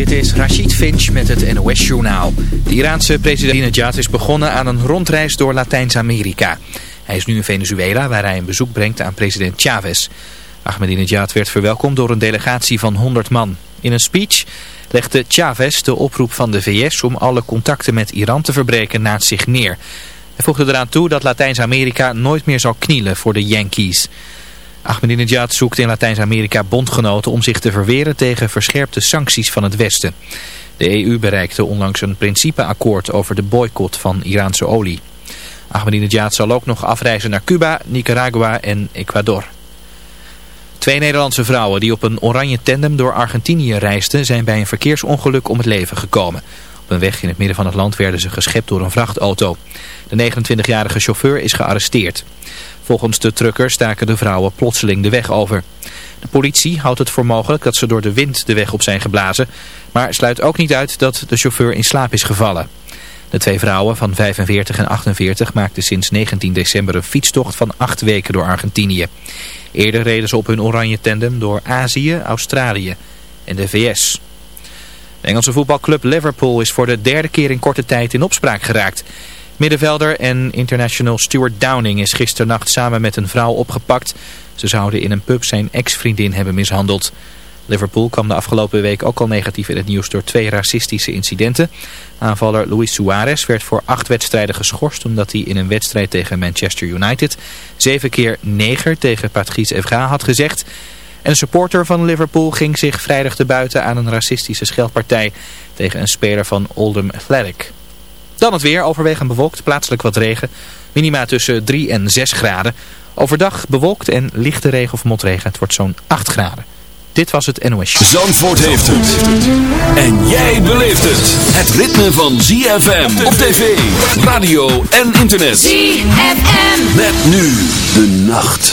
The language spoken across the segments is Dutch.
Dit is Rashid Finch met het NOS-journaal. De Iraanse president Ahmadinejad is begonnen aan een rondreis door Latijns-Amerika. Hij is nu in Venezuela waar hij een bezoek brengt aan president Chavez. Ahmadinejad werd verwelkomd door een delegatie van 100 man. In een speech legde Chavez de oproep van de VS om alle contacten met Iran te verbreken naast zich neer. Hij voegde eraan toe dat Latijns-Amerika nooit meer zal knielen voor de Yankees. Ahmadinejad zoekt in Latijns-Amerika bondgenoten om zich te verweren tegen verscherpte sancties van het Westen. De EU bereikte onlangs een principeakkoord over de boycott van Iraanse olie. Ahmadinejad zal ook nog afreizen naar Cuba, Nicaragua en Ecuador. Twee Nederlandse vrouwen die op een oranje tandem door Argentinië reisden zijn bij een verkeersongeluk om het leven gekomen. Op een weg in het midden van het land werden ze geschept door een vrachtauto. De 29-jarige chauffeur is gearresteerd. Volgens de trucker staken de vrouwen plotseling de weg over. De politie houdt het voor mogelijk dat ze door de wind de weg op zijn geblazen, maar sluit ook niet uit dat de chauffeur in slaap is gevallen. De twee vrouwen van 45 en 48 maakten sinds 19 december een fietstocht van acht weken door Argentinië. Eerder reden ze op hun oranje tandem door Azië, Australië en de VS. De Engelse voetbalclub Liverpool is voor de derde keer in korte tijd in opspraak geraakt. Middenvelder en international Stuart Downing is gisternacht samen met een vrouw opgepakt. Ze zouden in een pub zijn ex-vriendin hebben mishandeld. Liverpool kwam de afgelopen week ook al negatief in het nieuws door twee racistische incidenten. Aanvaller Luis Suarez werd voor acht wedstrijden geschorst omdat hij in een wedstrijd tegen Manchester United zeven keer neger tegen Patrice Evra had gezegd. En een supporter van Liverpool ging zich vrijdag te buiten aan een racistische scheldpartij tegen een speler van Oldham Athletic. Dan het weer, overwegend bewolkt, plaatselijk wat regen. Minima tussen 3 en 6 graden. Overdag bewolkt en lichte regen of motregen. Het wordt zo'n 8 graden. Dit was het NOS. Zandvoort heeft het. En jij beleeft het. Het ritme van ZFM op tv, radio en internet. ZFM. Met nu de nacht.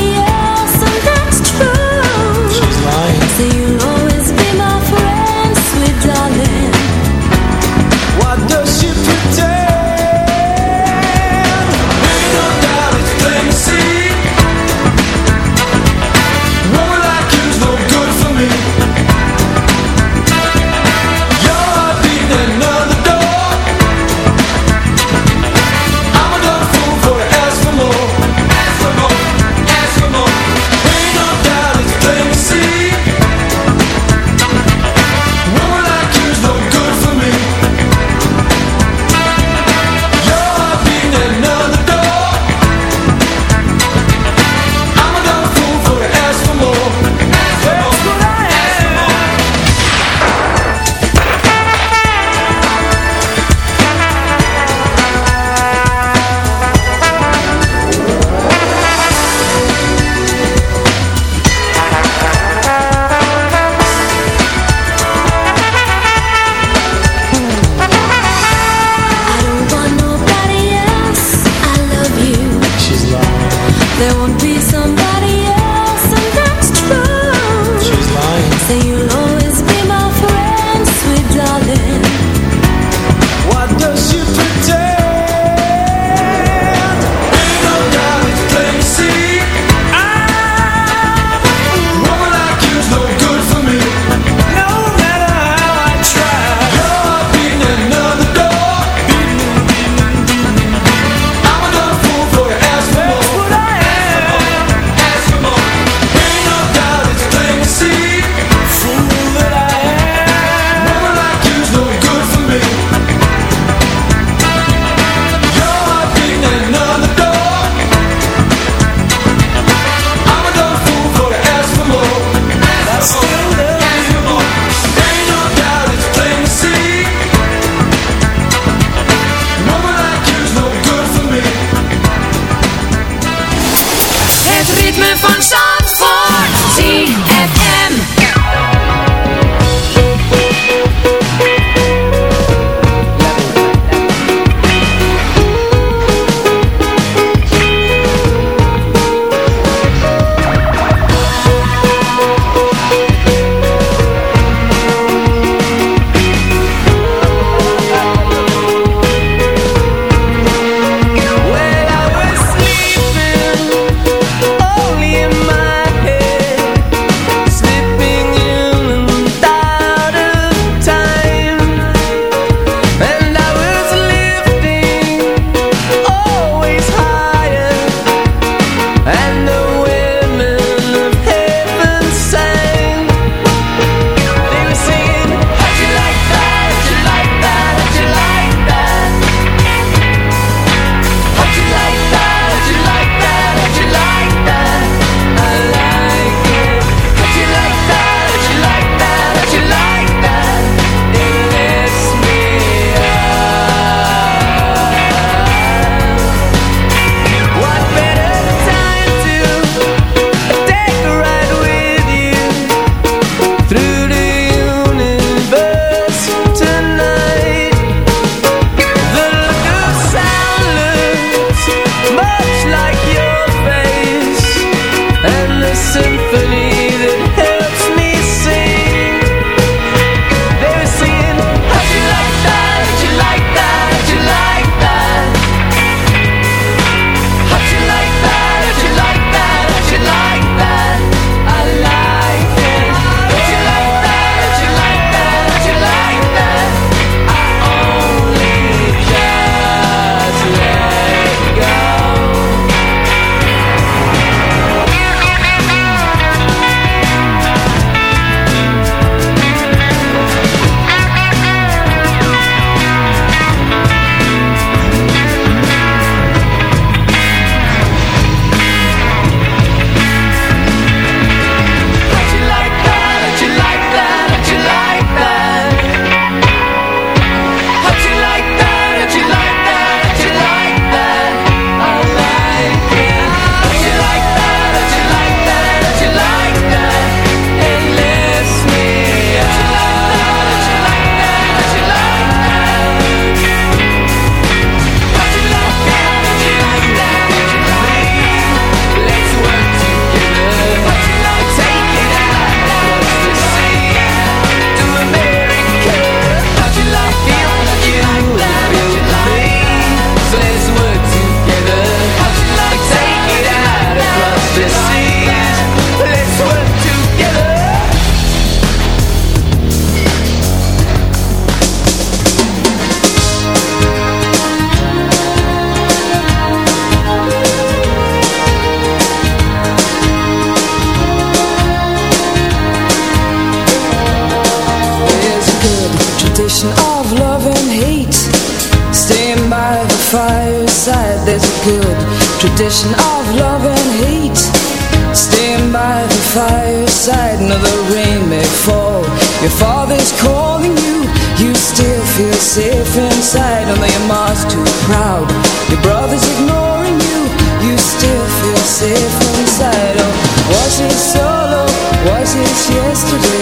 yesterday.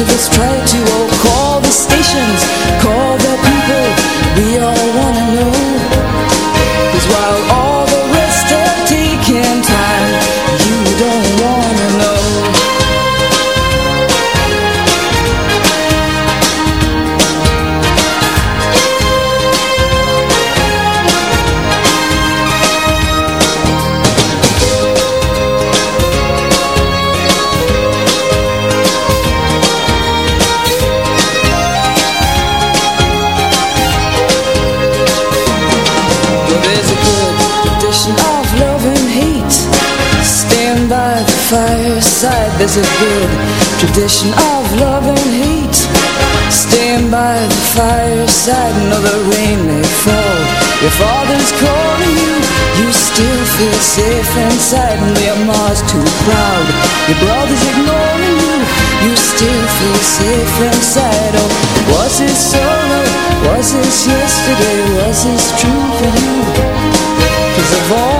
to this track. is a good tradition of love and hate Staying by the fireside, no the rain may fall. Your father's calling you, you still feel safe inside And your mom's too proud, your brother's ignoring you You still feel safe inside. Oh, was this solo, was this yesterday, was this true for you? Cause of all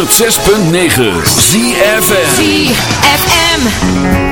106.9 ZFM ZFM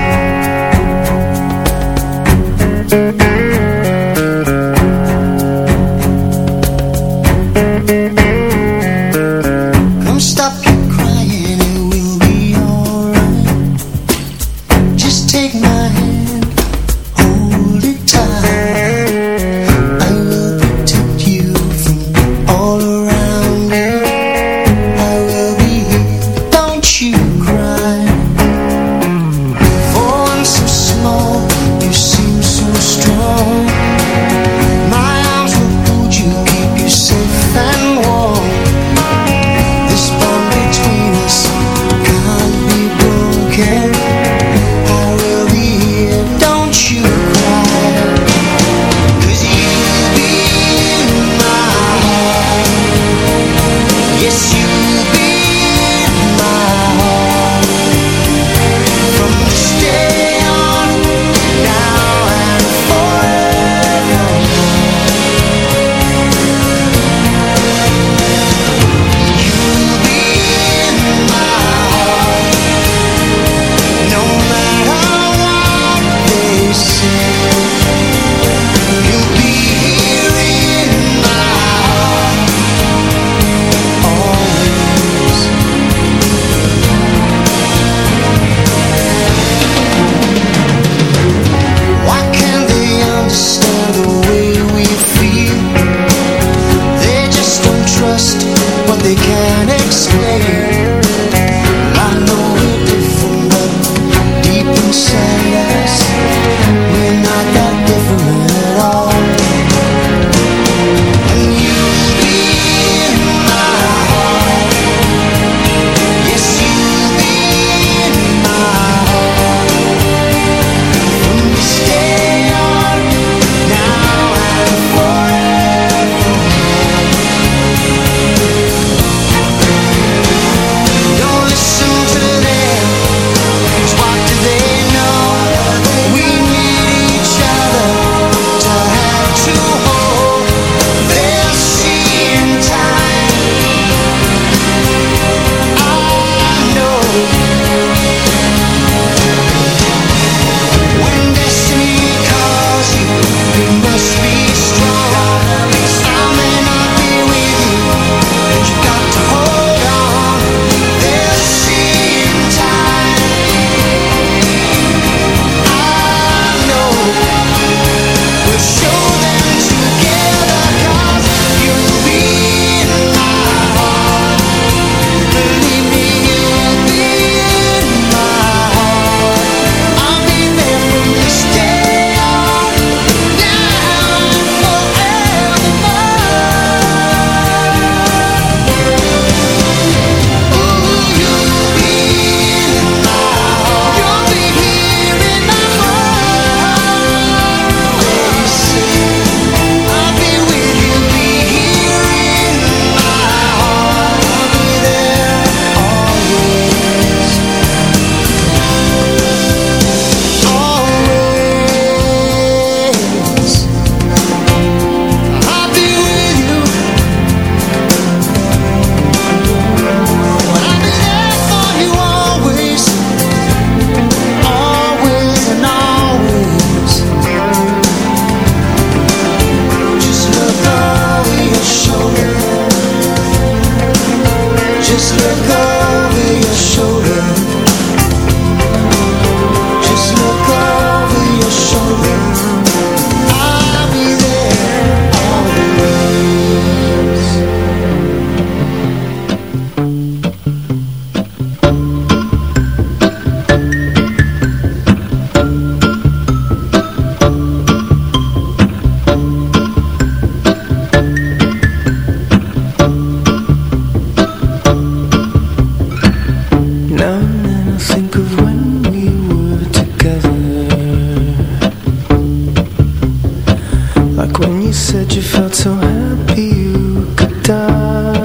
You said you felt so happy you could die.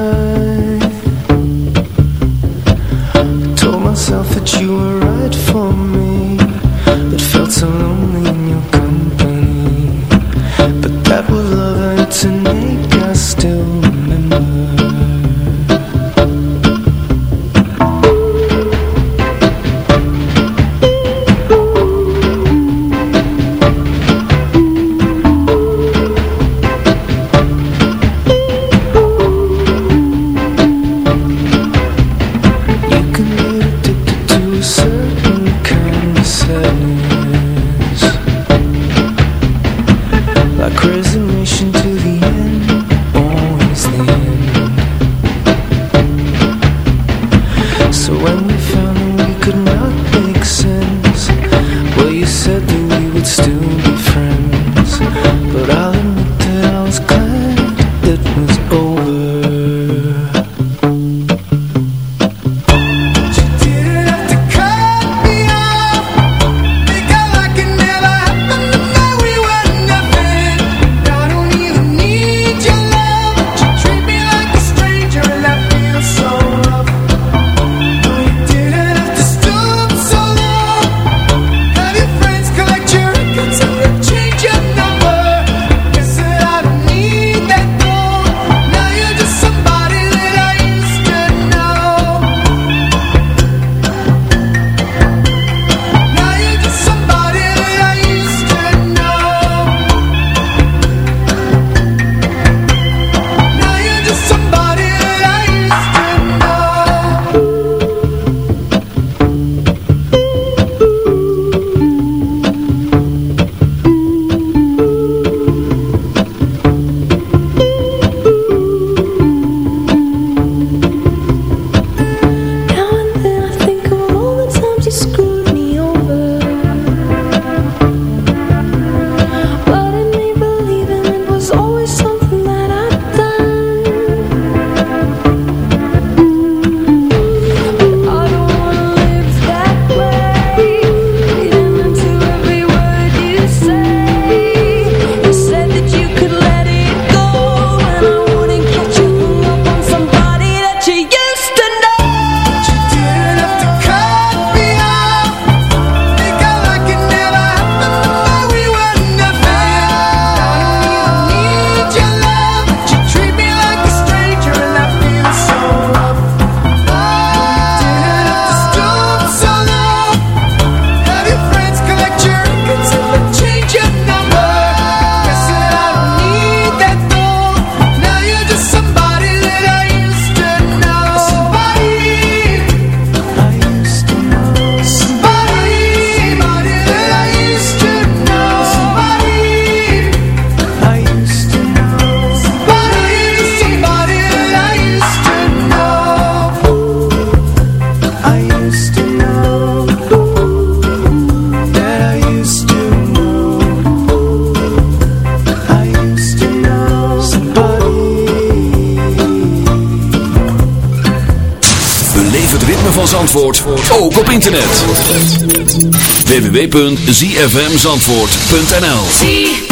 zfmzandvoort.nl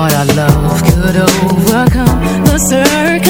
thought our love could overcome the circumstances.